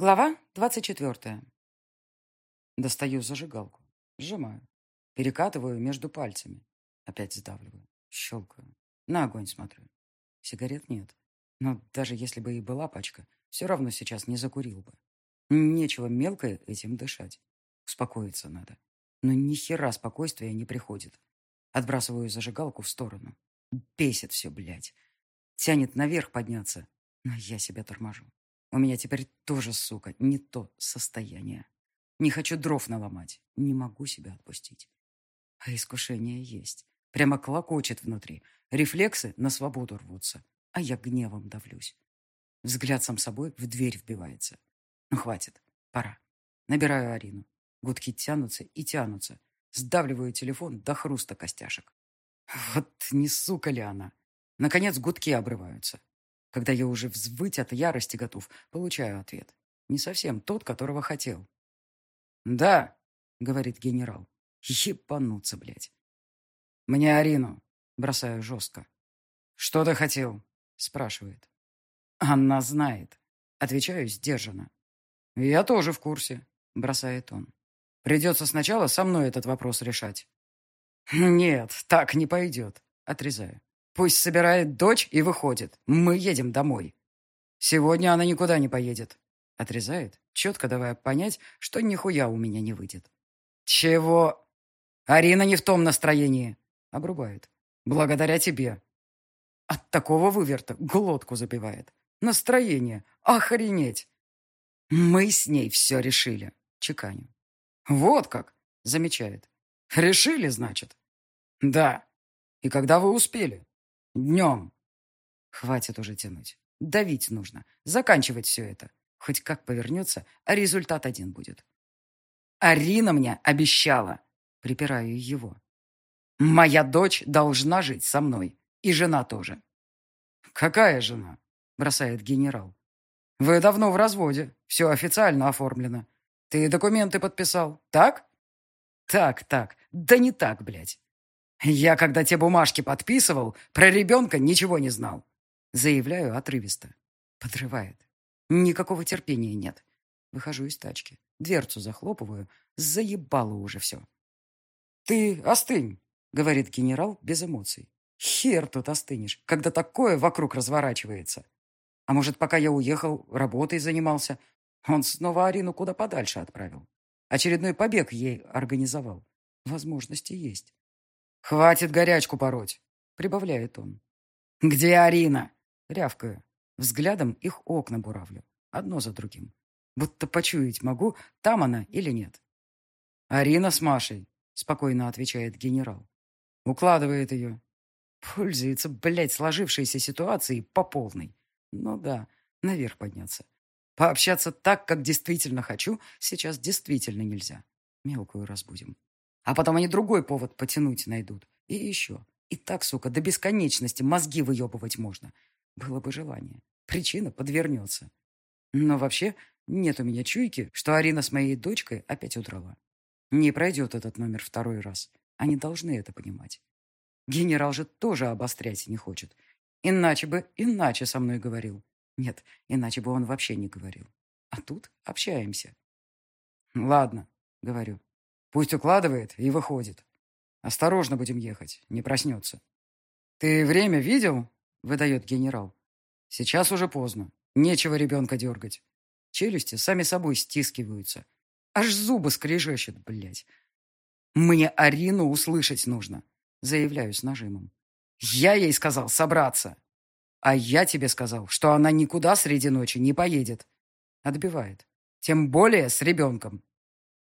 Глава двадцать четвертая. Достаю зажигалку, сжимаю, перекатываю между пальцами. Опять сдавливаю, щелкаю. На огонь смотрю. Сигарет нет. Но даже если бы и была пачка, все равно сейчас не закурил бы. Нечего мелкое этим дышать. Успокоиться надо. Но ни хера спокойствия не приходит. Отбрасываю зажигалку в сторону. Бесит все, блядь. Тянет наверх подняться, но я себя торможу. У меня теперь тоже, сука, не то состояние. Не хочу дров наломать. Не могу себя отпустить. А искушение есть. Прямо клокочет внутри. Рефлексы на свободу рвутся. А я гневом давлюсь. Взгляд сам собой в дверь вбивается. Ну, хватит. Пора. Набираю Арину. Гудки тянутся и тянутся. Сдавливаю телефон до хруста костяшек. Вот не сука ли она? Наконец гудки обрываются. Когда я уже взвыть от ярости готов, получаю ответ. Не совсем тот, которого хотел. «Да», — говорит генерал. «Ебануться, блядь». «Мне Арину», — бросаю жестко. «Что ты хотел?» — спрашивает. «Она знает», — отвечаю сдержанно. «Я тоже в курсе», — бросает он. «Придется сначала со мной этот вопрос решать». «Нет, так не пойдет», — отрезаю. Пусть собирает дочь и выходит. Мы едем домой. Сегодня она никуда не поедет. Отрезает, четко давая понять, что нихуя у меня не выйдет. Чего? Арина не в том настроении. Обрубает. Благодаря тебе. От такого выверта глотку забивает. Настроение. Охренеть. Мы с ней все решили. Чеканю. Вот как, замечает. Решили, значит? Да. И когда вы успели? Днем. Хватит уже тянуть. Давить нужно. Заканчивать все это. Хоть как повернется, а результат один будет. Арина мне обещала. Припираю его. Моя дочь должна жить со мной. И жена тоже. Какая жена? Бросает генерал. Вы давно в разводе. Все официально оформлено. Ты документы подписал, так? Так, так. Да не так, блядь. «Я, когда те бумажки подписывал, про ребенка ничего не знал». Заявляю отрывисто. Подрывает. Никакого терпения нет. Выхожу из тачки. Дверцу захлопываю. Заебало уже все. «Ты остынь», — говорит генерал без эмоций. «Хер тут остынешь, когда такое вокруг разворачивается. А может, пока я уехал, работой занимался, он снова Арину куда подальше отправил. Очередной побег ей организовал. Возможности есть. «Хватит горячку пороть», — прибавляет он. «Где Арина?» — рявкаю. Взглядом их окна буравлю. Одно за другим. Будто почуять могу, там она или нет. «Арина с Машей», — спокойно отвечает генерал. Укладывает ее. Пользуется, блядь, сложившейся ситуацией по полной. Ну да, наверх подняться. Пообщаться так, как действительно хочу, сейчас действительно нельзя. Мелкую разбудим. А потом они другой повод потянуть найдут. И еще. И так, сука, до бесконечности мозги выебывать можно. Было бы желание. Причина подвернется. Но вообще нет у меня чуйки, что Арина с моей дочкой опять удрала. Не пройдет этот номер второй раз. Они должны это понимать. Генерал же тоже обострять не хочет. Иначе бы иначе со мной говорил. Нет, иначе бы он вообще не говорил. А тут общаемся. Ладно, говорю. Пусть укладывает и выходит. Осторожно будем ехать, не проснется. Ты время видел? Выдает генерал. Сейчас уже поздно. Нечего ребенка дергать. Челюсти сами собой стискиваются. Аж зубы скрежещут, блядь. Мне Арину услышать нужно. Заявляю с нажимом. Я ей сказал собраться. А я тебе сказал, что она никуда среди ночи не поедет. Отбивает. Тем более с ребенком.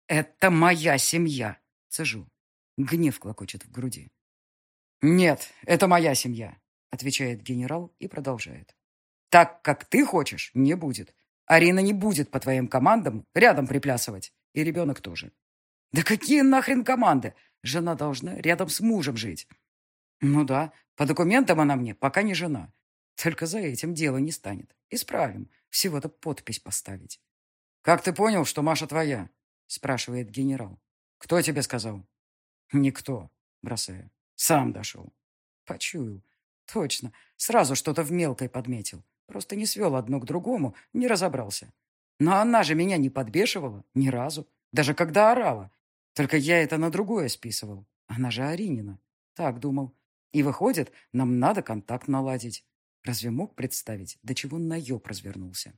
«Это моя семья!» — цежу. Гнев клокочет в груди. «Нет, это моя семья», — отвечает генерал и продолжает. «Так, как ты хочешь, не будет. Арина не будет по твоим командам рядом приплясывать. И ребенок тоже». «Да какие нахрен команды? Жена должна рядом с мужем жить». «Ну да, по документам она мне пока не жена. Только за этим дело не станет. Исправим. Всего-то подпись поставить». «Как ты понял, что Маша твоя?» Спрашивает генерал. «Кто тебе сказал?» «Никто», бросаю. «Сам дошел». Почуял. Точно. Сразу что-то в мелкой подметил. Просто не свел одно к другому, не разобрался. Но она же меня не подбешивала ни разу, даже когда орала. Только я это на другое списывал. Она же Аринина. Так думал. И выходит, нам надо контакт наладить. Разве мог представить, до чего наеб развернулся?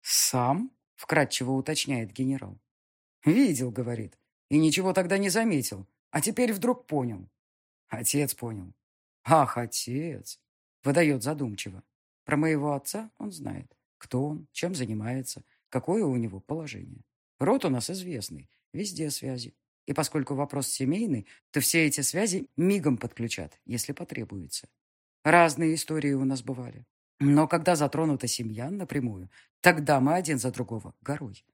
«Сам?» — вкратчиво уточняет генерал. «Видел», — говорит. «И ничего тогда не заметил. А теперь вдруг понял». «Отец понял». «Ах, отец!» — выдает задумчиво. Про моего отца он знает. Кто он, чем занимается, какое у него положение. Род у нас известный, везде связи. И поскольку вопрос семейный, то все эти связи мигом подключат, если потребуется. Разные истории у нас бывали. Но когда затронута семья напрямую, тогда мы один за другого горой.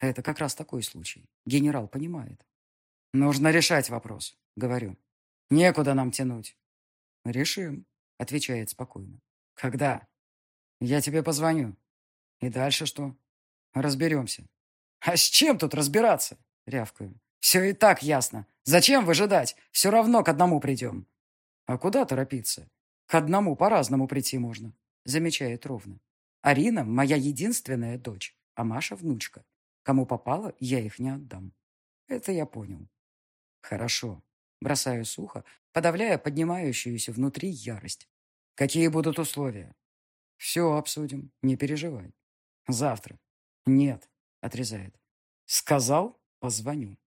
Это как раз такой случай. Генерал понимает. Нужно решать вопрос, говорю. Некуда нам тянуть. Решим, отвечает спокойно. Когда? Я тебе позвоню. И дальше что? Разберемся. А с чем тут разбираться? Рявкаю. Все и так ясно. Зачем выжидать? Все равно к одному придем. А куда торопиться? К одному по-разному прийти можно, замечает ровно. Арина – моя единственная дочь, а Маша – внучка. Кому попало, я их не отдам. Это я понял. Хорошо. Бросаю сухо, подавляя поднимающуюся внутри ярость. Какие будут условия? Все обсудим, не переживай. Завтра. Нет, отрезает. Сказал, позвоню.